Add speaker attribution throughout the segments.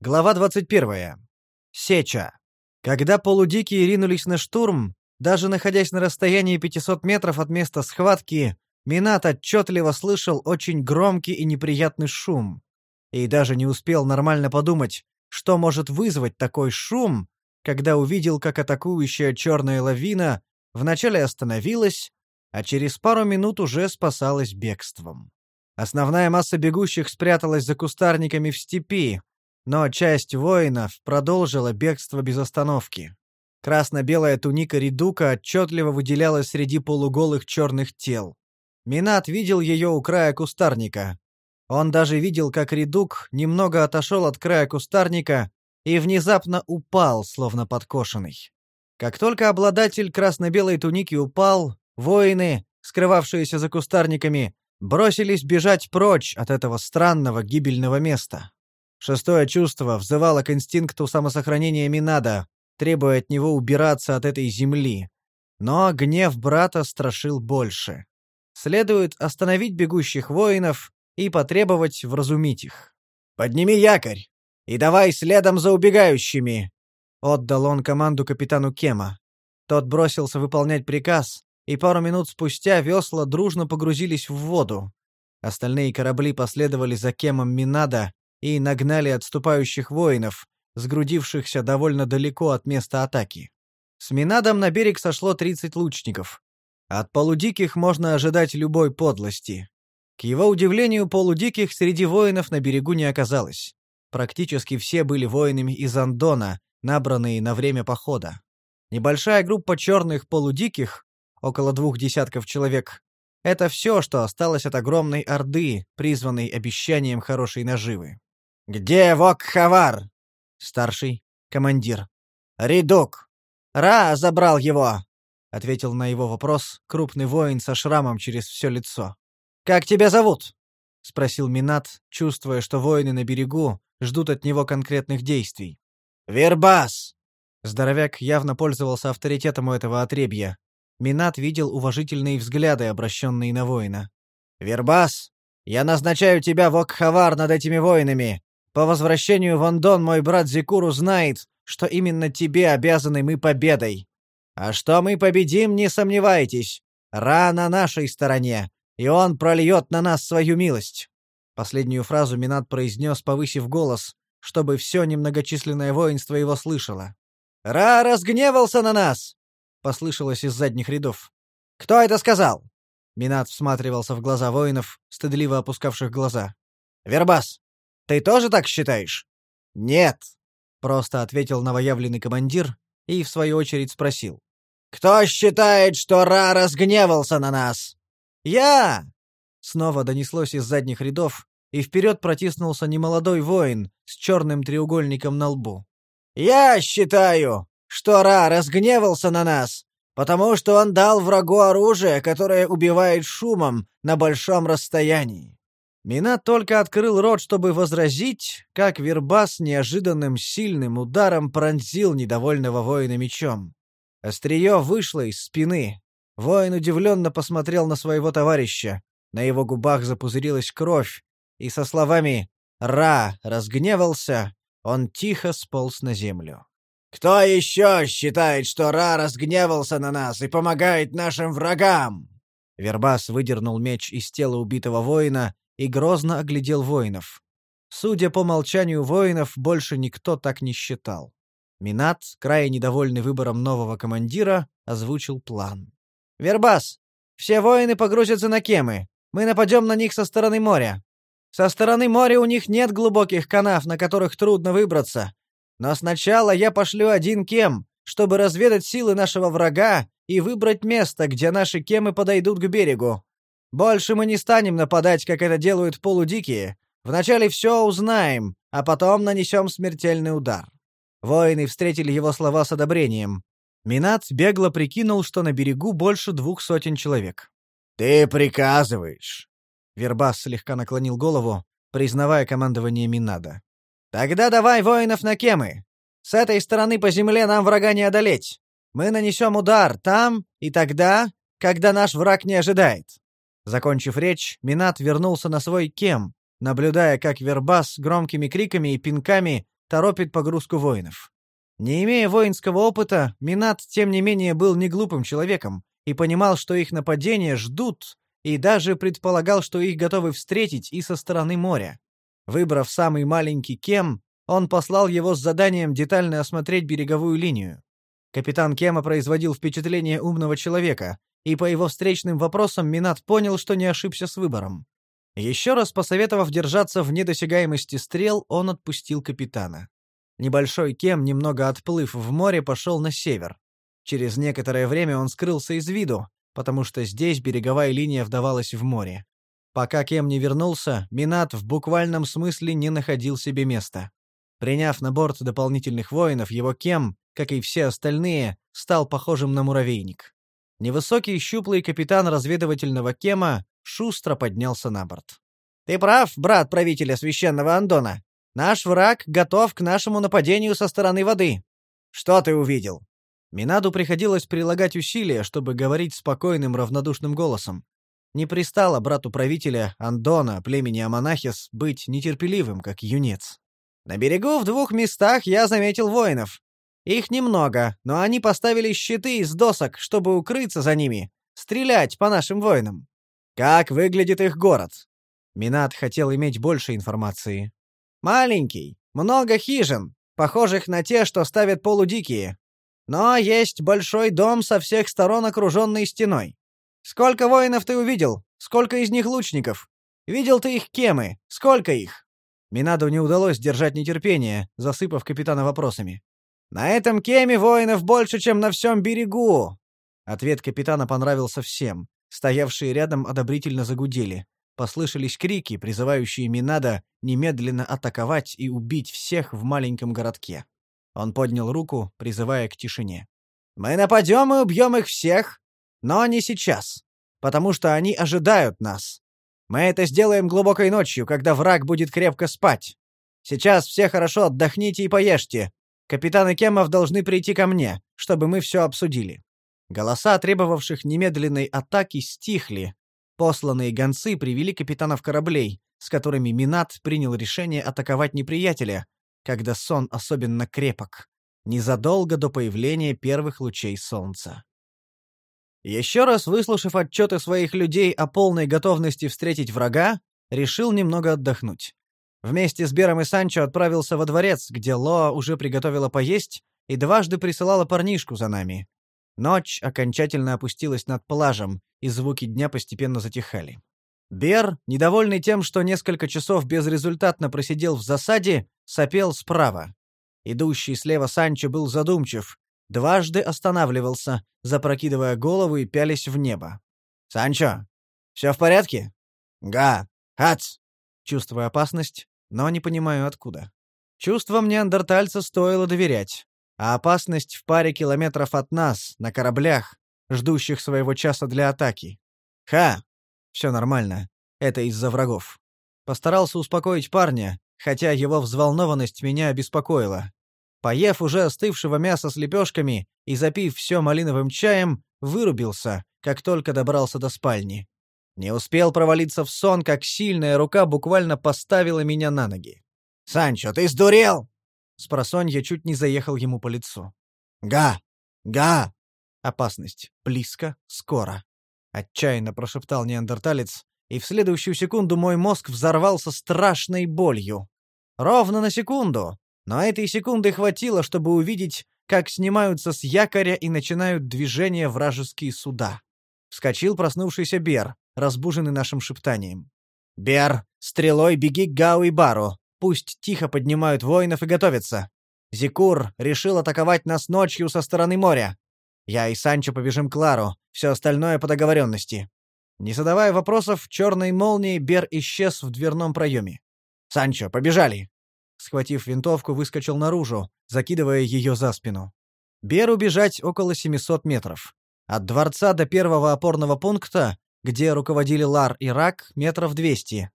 Speaker 1: Глава 21. Сеча. Когда полудикие ринулись на штурм, даже находясь на расстоянии 500 метров от места схватки, Минат отчетливо слышал очень громкий и неприятный шум. И даже не успел нормально подумать, что может вызвать такой шум, когда увидел, как атакующая черная лавина вначале остановилась, а через пару минут уже спасалась бегством. Основная масса бегущих спряталась за кустарниками в степи, но часть воинов продолжила бегство без остановки. Красно-белая туника редука отчетливо выделялась среди полуголых черных тел. Минат видел ее у края кустарника. Он даже видел, как редук немного отошел от края кустарника и внезапно упал, словно подкошенный. Как только обладатель красно-белой туники упал, воины, скрывавшиеся за кустарниками, бросились бежать прочь от этого странного гибельного места. Шестое чувство взывало к инстинкту самосохранения Минада, требуя от него убираться от этой земли. Но гнев брата страшил больше. Следует остановить бегущих воинов и потребовать вразумить их. «Подними якорь и давай следом за убегающими!» Отдал он команду капитану Кема. Тот бросился выполнять приказ, и пару минут спустя весла дружно погрузились в воду. Остальные корабли последовали за Кемом Минада, и нагнали отступающих воинов, сгрудившихся довольно далеко от места атаки. С Минадом на берег сошло 30 лучников. От полудиких можно ожидать любой подлости. К его удивлению, полудиких среди воинов на берегу не оказалось. Практически все были воинами из Андона, набранные на время похода. Небольшая группа черных полудиких, около двух десятков человек, это все, что осталось от огромной орды, призванной обещанием хорошей наживы. «Где Вокхавар?» «Старший. Командир». «Ридук. Ра забрал его», — ответил на его вопрос крупный воин со шрамом через все лицо. «Как тебя зовут?» — спросил Минат, чувствуя, что воины на берегу ждут от него конкретных действий. «Вербас!» Здоровяк явно пользовался авторитетом у этого отребья. Минат видел уважительные взгляды, обращенные на воина. «Вербас, я назначаю тебя Вокхавар над этими воинами. По возвращению в Андон мой брат Зикуру знает, что именно тебе обязаны мы победой. А что мы победим, не сомневайтесь. Ра на нашей стороне, и он прольет на нас свою милость». Последнюю фразу Минат произнес, повысив голос, чтобы все немногочисленное воинство его слышало. «Ра разгневался на нас!» — послышалось из задних рядов. «Кто это сказал?» Минат всматривался в глаза воинов, стыдливо опускавших глаза. «Вербас, ты тоже так считаешь? Нет, просто ответил новоявленный командир и в свою очередь спросил: Кто считает, что Ра разгневался на нас? Я! Снова донеслось из задних рядов, и вперед протиснулся немолодой воин с черным треугольником на лбу. Я считаю, что Ра разгневался на нас, потому что он дал врагу оружие, которое убивает шумом на большом расстоянии. Минат только открыл рот, чтобы возразить, как Вербас неожиданным сильным ударом пронзил недовольного воина мечом. Острие вышло из спины. Воин удивленно посмотрел на своего товарища. На его губах запузырилась кровь, и со словами «Ра» разгневался, он тихо сполз на землю. «Кто еще считает, что Ра разгневался на нас и помогает нашим врагам?» Вербас выдернул меч из тела убитого воина и грозно оглядел воинов. Судя по молчанию воинов, больше никто так не считал. Минат, крайне недовольный выбором нового командира, озвучил план. «Вербас, все воины погрузятся на кемы. Мы нападем на них со стороны моря. Со стороны моря у них нет глубоких канав, на которых трудно выбраться. Но сначала я пошлю один кем, чтобы разведать силы нашего врага и выбрать место, где наши кемы подойдут к берегу. Больше мы не станем нападать, как это делают полудикие. Вначале все узнаем, а потом нанесем смертельный удар». Воины встретили его слова с одобрением. Минат бегло прикинул, что на берегу больше двух сотен человек. «Ты приказываешь!» Вербас слегка наклонил голову, признавая командование Минада. «Тогда давай воинов на кемы! С этой стороны по земле нам врага не одолеть! Мы нанесем удар там и тогда, когда наш враг не ожидает!» Закончив речь, Минат вернулся на свой кем, наблюдая, как Вербас громкими криками и пинками торопит погрузку воинов. Не имея воинского опыта, Минат, тем не менее, был не глупым человеком и понимал, что их нападения ждут, и даже предполагал, что их готовы встретить и со стороны моря. Выбрав самый маленький Кем, он послал его с заданием детально осмотреть береговую линию. Капитан Кема производил впечатление умного человека, и по его встречным вопросам Минат понял, что не ошибся с выбором. Еще раз посоветовав держаться в недосягаемости стрел, он отпустил капитана. Небольшой Кем, немного отплыв в море, пошел на север. Через некоторое время он скрылся из виду, потому что здесь береговая линия вдавалась в море. Пока Кем не вернулся, Минат в буквальном смысле не находил себе места. Приняв на борт дополнительных воинов, его Кем, как и все остальные, стал похожим на муравейник. Невысокий щуплый капитан разведывательного Кема шустро поднялся на борт. «Ты прав, брат правителя священного Андона. Наш враг готов к нашему нападению со стороны воды. Что ты увидел? Минаду приходилось прилагать усилия, чтобы говорить спокойным, равнодушным голосом. Не пристало брату правителя Андона, племени Аманахис, быть нетерпеливым, как юнец. На берегу в двух местах я заметил воинов. Их немного, но они поставили щиты из досок, чтобы укрыться за ними, стрелять по нашим воинам. Как выглядит их город? Минат хотел иметь больше информации. Маленький, много хижин, похожих на те, что ставят полудикие. Но есть большой дом со всех сторон, окруженный стеной. Сколько воинов ты увидел? Сколько из них лучников? Видел ты их кемы? Сколько их?» Минаду не удалось держать нетерпение, засыпав капитана вопросами. «На этом кеме воинов больше, чем на всем берегу!» Ответ капитана понравился всем. Стоявшие рядом одобрительно загудели. Послышались крики, призывающие Минада немедленно атаковать и убить всех в маленьком городке. Он поднял руку, призывая к тишине. «Мы нападем и убьем их всех, но не сейчас, потому что они ожидают нас. Мы это сделаем глубокой ночью, когда враг будет крепко спать. Сейчас все хорошо отдохните и поешьте. Капитаны Кемов должны прийти ко мне, чтобы мы все обсудили». Голоса, требовавших немедленной атаки, стихли, Посланные гонцы привели капитанов кораблей, с которыми Минат принял решение атаковать неприятеля, когда сон особенно крепок, незадолго до появления первых лучей солнца. Еще раз выслушав отчеты своих людей о полной готовности встретить врага, решил немного отдохнуть. Вместе с Бером и Санчо отправился во дворец, где Лоа уже приготовила поесть и дважды присылала парнишку за нами. Ночь окончательно опустилась над плажем, и звуки дня постепенно затихали. Бер, недовольный тем, что несколько часов безрезультатно просидел в засаде, сопел справа. Идущий слева Санчо был задумчив, дважды останавливался, запрокидывая голову и пялись в небо. «Санчо, все в порядке?» «Га, хац!» Чувствую опасность, но не понимаю откуда. Чувствам неандертальца стоило доверять а опасность в паре километров от нас, на кораблях, ждущих своего часа для атаки. Ха! Все нормально. Это из-за врагов. Постарался успокоить парня, хотя его взволнованность меня обеспокоила. Поев уже остывшего мяса с лепешками и запив все малиновым чаем, вырубился, как только добрался до спальни. Не успел провалиться в сон, как сильная рука буквально поставила меня на ноги. «Санчо, ты сдурел?» Спросонья чуть не заехал ему по лицу. «Га! Га!» Опасность. Близко, скоро. Отчаянно прошептал неандерталец, и в следующую секунду мой мозг взорвался страшной болью. Ровно на секунду, но этой секунды хватило, чтобы увидеть, как снимаются с якоря и начинают движение вражеские суда. Вскочил проснувшийся Бер, разбуженный нашим шептанием. «Бер, стрелой беги к Гау и Бару. Пусть тихо поднимают воинов и готовятся. Зикур решил атаковать нас ночью со стороны моря. Я и Санчо побежим к Лару, все остальное по договоренности». Не задавая вопросов, черной молнией Бер исчез в дверном проеме. «Санчо, побежали!» Схватив винтовку, выскочил наружу, закидывая ее за спину. Беру бежать около 700 метров. От дворца до первого опорного пункта, где руководили Лар и Рак, метров 200.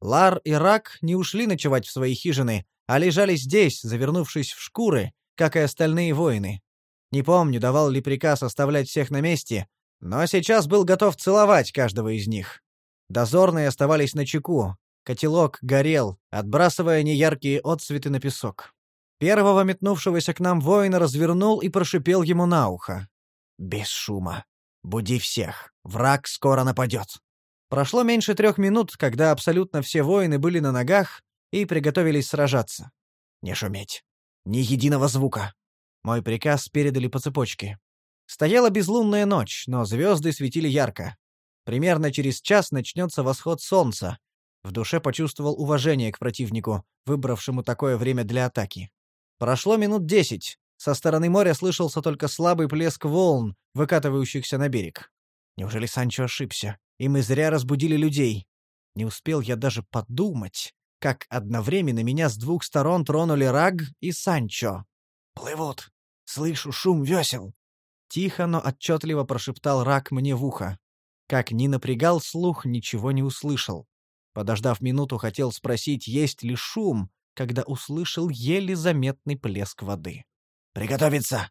Speaker 1: Лар и Рак не ушли ночевать в свои хижины, а лежали здесь, завернувшись в шкуры, как и остальные воины. Не помню, давал ли приказ оставлять всех на месте, но сейчас был готов целовать каждого из них. Дозорные оставались на чеку. Котелок горел, отбрасывая неяркие отсветы на песок. Первого метнувшегося к нам воина развернул и прошипел ему на ухо. «Без шума. Буди всех. Враг скоро нападет». Прошло меньше трех минут, когда абсолютно все воины были на ногах и приготовились сражаться. «Не шуметь. Ни единого звука». Мой приказ передали по цепочке. Стояла безлунная ночь, но звезды светили ярко. Примерно через час начнется восход солнца. В душе почувствовал уважение к противнику, выбравшему такое время для атаки. Прошло минут десять. Со стороны моря слышался только слабый плеск волн, выкатывающихся на берег. Неужели Санчо ошибся, и мы зря разбудили людей? Не успел я даже подумать, как одновременно меня с двух сторон тронули Раг и Санчо. «Плывут. Слышу шум весел». Тихо, но отчетливо прошептал Раг мне в ухо. Как ни напрягал слух, ничего не услышал. Подождав минуту, хотел спросить, есть ли шум, когда услышал еле заметный плеск воды. «Приготовиться!»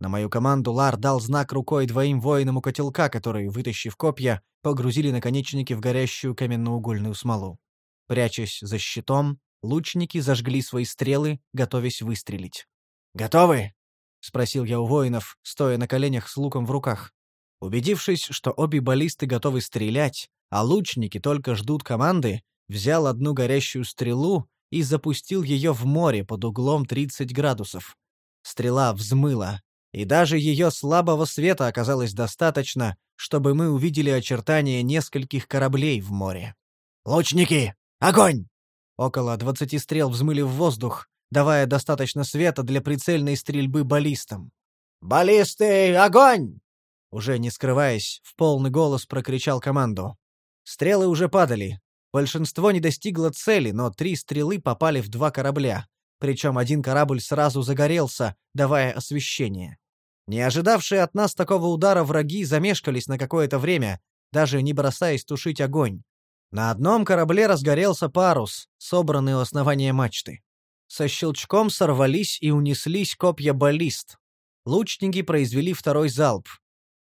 Speaker 1: На мою команду Лар дал знак рукой двоим воинам у котелка, которые, вытащив копья, погрузили наконечники в горящую каменноугольную смолу. Прячась за щитом, лучники зажгли свои стрелы, готовясь выстрелить. «Готовы?» — спросил я у воинов, стоя на коленях с луком в руках. Убедившись, что обе баллисты готовы стрелять, а лучники только ждут команды, взял одну горящую стрелу и запустил ее в море под углом 30 градусов. Стрела взмыла, и даже ее слабого света оказалось достаточно, чтобы мы увидели очертания нескольких кораблей в море. «Лучники! Огонь!» Около двадцати стрел взмыли в воздух, давая достаточно света для прицельной стрельбы баллистам. «Баллисты! Огонь!» Уже не скрываясь, в полный голос прокричал команду. Стрелы уже падали, Большинство не достигло цели, но три стрелы попали в два корабля, причем один корабль сразу загорелся, давая освещение. Не ожидавшие от нас такого удара враги замешкались на какое-то время, даже не бросаясь тушить огонь. На одном корабле разгорелся парус, собранный у основания мачты. Со щелчком сорвались и унеслись копья баллист. Лучники произвели второй залп.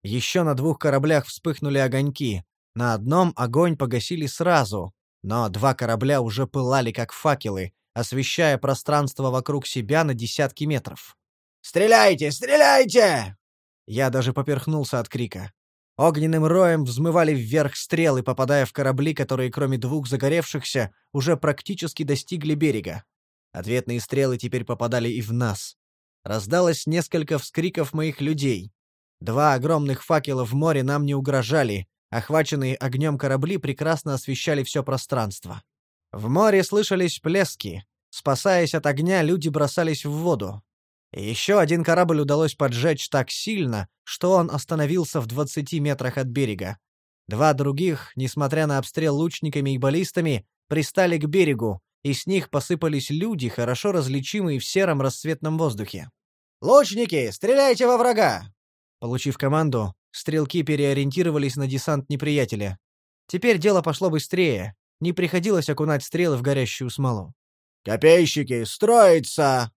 Speaker 1: Еще на двух кораблях вспыхнули огоньки, на одном огонь погасили сразу, но два корабля уже пылали как факелы, освещая пространство вокруг себя на десятки метров. «Стреляйте! Стреляйте!» Я даже поперхнулся от крика. Огненным роем взмывали вверх стрелы, попадая в корабли, которые, кроме двух загоревшихся, уже практически достигли берега. Ответные стрелы теперь попадали и в нас. Раздалось несколько вскриков моих людей. Два огромных факела в море нам не угрожали, Охваченные огнем корабли прекрасно освещали все пространство. В море слышались плески. Спасаясь от огня, люди бросались в воду. Еще один корабль удалось поджечь так сильно, что он остановился в 20 метрах от берега. Два других, несмотря на обстрел лучниками и баллистами, пристали к берегу, и с них посыпались люди, хорошо различимые в сером рассветном воздухе. «Лучники, стреляйте во врага!» Получив команду, Стрелки переориентировались на десант неприятеля. Теперь дело пошло быстрее. Не приходилось окунать стрелы в горящую смолу. «Копейщики, строиться!»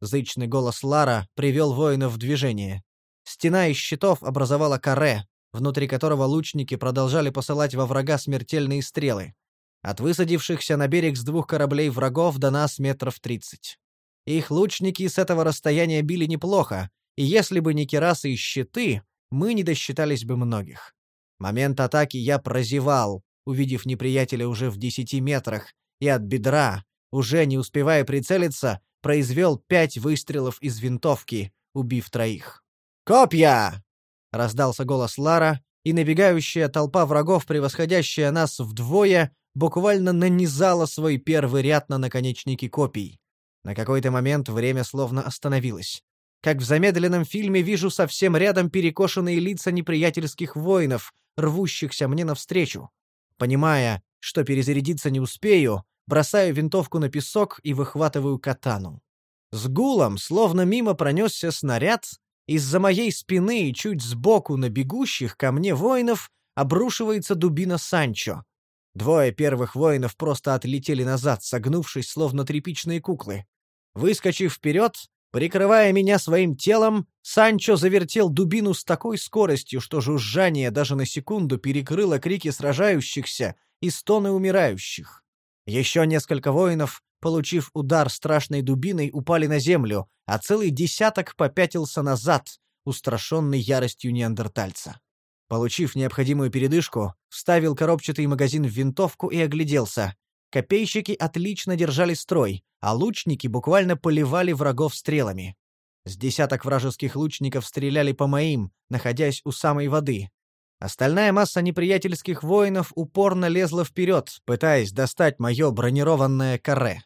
Speaker 1: Зычный голос Лара привел воинов в движение. Стена из щитов образовала каре, внутри которого лучники продолжали посылать во врага смертельные стрелы. От высадившихся на берег с двух кораблей врагов до нас метров тридцать. Их лучники с этого расстояния били неплохо, и если бы не керасы и щиты, мы не досчитались бы многих. Момент атаки я прозевал, увидев неприятеля уже в десяти метрах, и от бедра, уже не успевая прицелиться, произвел пять выстрелов из винтовки, убив троих. «Копья!» — раздался голос Лара, и набегающая толпа врагов, превосходящая нас вдвое, буквально нанизала свой первый ряд на наконечники копий. На какой-то момент время словно остановилось как в замедленном фильме вижу совсем рядом перекошенные лица неприятельских воинов, рвущихся мне навстречу. Понимая, что перезарядиться не успею, бросаю винтовку на песок и выхватываю катану. С гулом, словно мимо пронесся снаряд, из-за моей спины и чуть сбоку на бегущих ко мне воинов обрушивается дубина Санчо. Двое первых воинов просто отлетели назад, согнувшись, словно тряпичные куклы. Выскочив вперед, Прикрывая меня своим телом, Санчо завертел дубину с такой скоростью, что жужжание даже на секунду перекрыло крики сражающихся и стоны умирающих. Еще несколько воинов, получив удар страшной дубиной, упали на землю, а целый десяток попятился назад, устрашенный яростью неандертальца. Получив необходимую передышку, вставил коробчатый магазин в винтовку и огляделся. Копейщики отлично держали строй, а лучники буквально поливали врагов стрелами. С десяток вражеских лучников стреляли по моим, находясь у самой воды. Остальная масса неприятельских воинов упорно лезла вперед, пытаясь достать мое бронированное каре.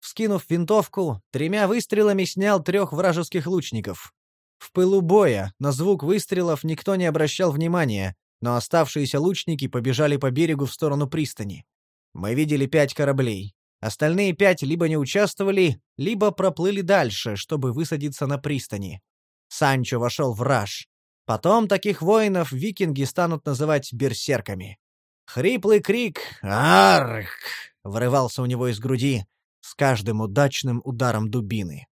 Speaker 1: Вскинув винтовку, тремя выстрелами снял трех вражеских лучников. В пылу боя на звук выстрелов никто не обращал внимания, но оставшиеся лучники побежали по берегу в сторону пристани. Мы видели пять кораблей. Остальные пять либо не участвовали, либо проплыли дальше, чтобы высадиться на пристани. Санчо вошел в раж. Потом таких воинов викинги станут называть берсерками. Хриплый крик «Арх!» вырывался у него из груди с каждым удачным ударом дубины.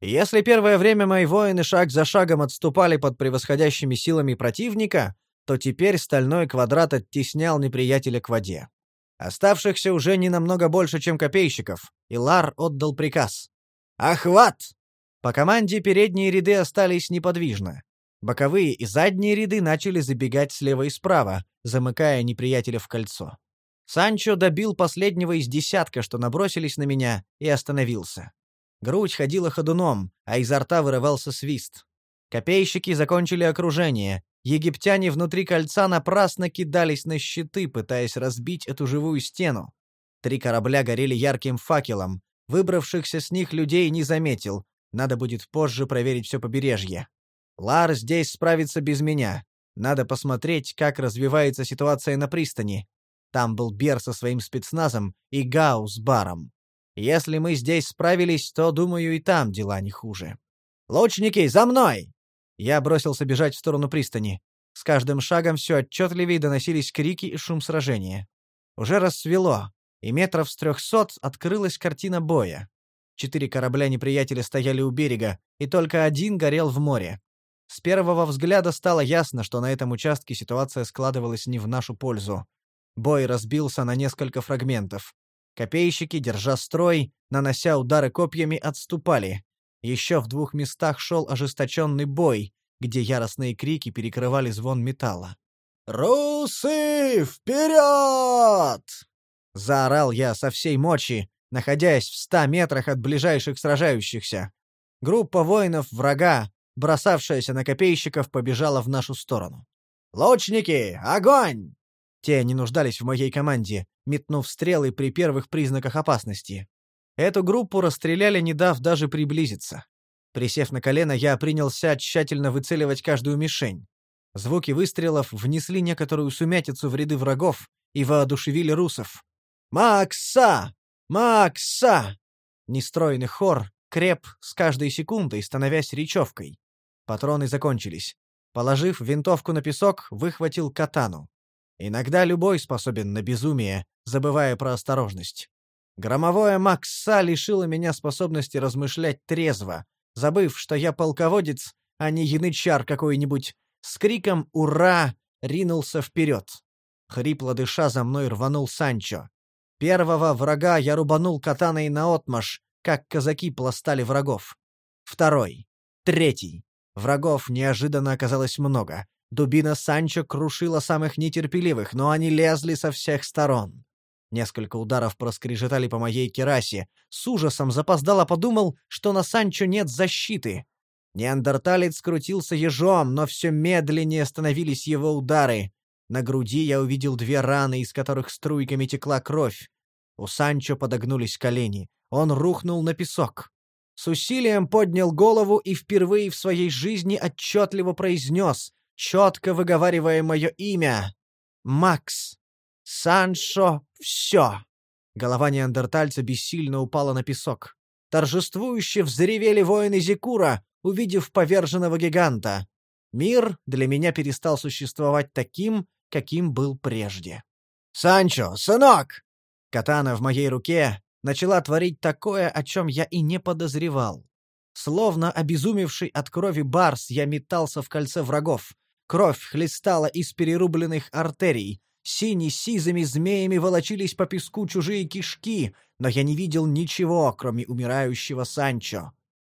Speaker 1: Если первое время мои воины шаг за шагом отступали под превосходящими силами противника, то теперь стальной квадрат оттеснял неприятеля к воде. Оставшихся уже не намного больше, чем копейщиков, и Лар отдал приказ. «Охват!» По команде передние ряды остались неподвижно. Боковые и задние ряды начали забегать слева и справа, замыкая неприятеля в кольцо. Санчо добил последнего из десятка, что набросились на меня, и остановился. Грудь ходила ходуном, а изо рта вырывался свист. Копейщики закончили окружение, Египтяне внутри кольца напрасно кидались на щиты, пытаясь разбить эту живую стену. Три корабля горели ярким факелом. Выбравшихся с них людей не заметил. Надо будет позже проверить все побережье. Лар здесь справится без меня. Надо посмотреть, как развивается ситуация на пристани. Там был Бер со своим спецназом и Гау с баром. Если мы здесь справились, то, думаю, и там дела не хуже. «Лучники, за мной!» Я бросился бежать в сторону пристани. С каждым шагом все отчетливее доносились крики и шум сражения. Уже рассвело, и метров с трехсот открылась картина боя. Четыре корабля неприятеля стояли у берега, и только один горел в море. С первого взгляда стало ясно, что на этом участке ситуация складывалась не в нашу пользу. Бой разбился на несколько фрагментов. Копейщики, держа строй, нанося удары копьями, отступали. Еще в двух местах шел ожесточенный бой, где яростные крики перекрывали звон металла. «Русы, вперед!» Заорал я со всей мочи, находясь в ста метрах от ближайших сражающихся. Группа воинов врага, бросавшаяся на копейщиков, побежала в нашу сторону. «Лучники, огонь!» Те не нуждались в моей команде, метнув стрелы при первых признаках опасности. Эту группу расстреляли, не дав даже приблизиться. Присев на колено, я принялся тщательно выцеливать каждую мишень. Звуки выстрелов внесли некоторую сумятицу в ряды врагов и воодушевили русов. «Макса! Макса!» Нестроенный хор креп с каждой секундой, становясь речевкой. Патроны закончились. Положив винтовку на песок, выхватил катану. Иногда любой способен на безумие, забывая про осторожность. Громовое Макса лишило меня способности размышлять трезво, забыв, что я полководец, а не янычар какой-нибудь, с криком «Ура!» ринулся вперед. Хрипло дыша за мной рванул Санчо. Первого врага я рубанул катаной наотмашь, как казаки пластали врагов. Второй. Третий. Врагов неожиданно оказалось много. Дубина Санчо крушила самых нетерпеливых, но они лезли со всех сторон. Несколько ударов проскрежетали по моей керасе. С ужасом запоздало подумал, что на Санчо нет защиты. Неандерталец крутился ежом, но все медленнее становились его удары. На груди я увидел две раны, из которых струйками текла кровь. У Санчо подогнулись колени. Он рухнул на песок. С усилием поднял голову и впервые в своей жизни отчетливо произнес, четко выговаривая мое имя. «Макс». Саншо — все. Голова неандертальца бессильно упала на песок. Торжествующе взревели воины Зикура, увидев поверженного гиганта. Мир для меня перестал существовать таким, каким был прежде. «Санчо, сынок!» Катана в моей руке начала творить такое, о чем я и не подозревал. Словно обезумевший от крови барс, я метался в кольце врагов. Кровь хлестала из перерубленных артерий, Сине-сизыми змеями волочились по песку чужие кишки, но я не видел ничего, кроме умирающего Санчо.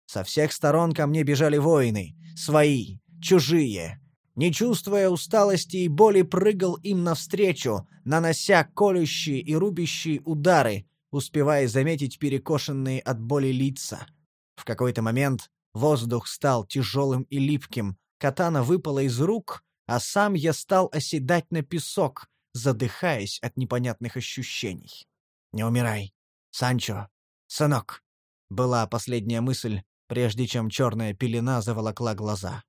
Speaker 1: Со всех сторон ко мне бежали воины, свои, чужие. Не чувствуя усталости и боли, прыгал им навстречу, нанося колющие и рубящие удары, успевая заметить перекошенные от боли лица. В какой-то момент воздух стал тяжелым и липким, катана выпала из рук, а сам я стал оседать на песок, задыхаясь от непонятных ощущений. «Не умирай, Санчо, сынок!» — была последняя мысль, прежде чем черная пелена заволокла глаза.